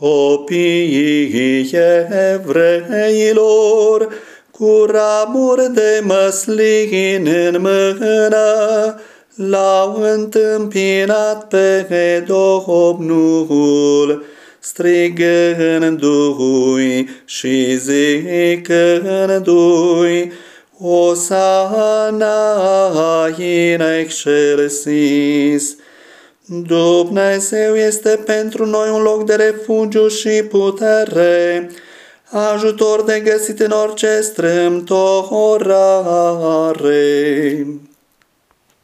Copiii evreilor, cu ramuri de măslin în mână, l-au întâmpinat pe Domnul, strigându-i și zicându-i, Osana in excelsis. Dumnezeu este pentru noi un loc de refugiu și putere, ajutor de găsit în orice strâmtorare.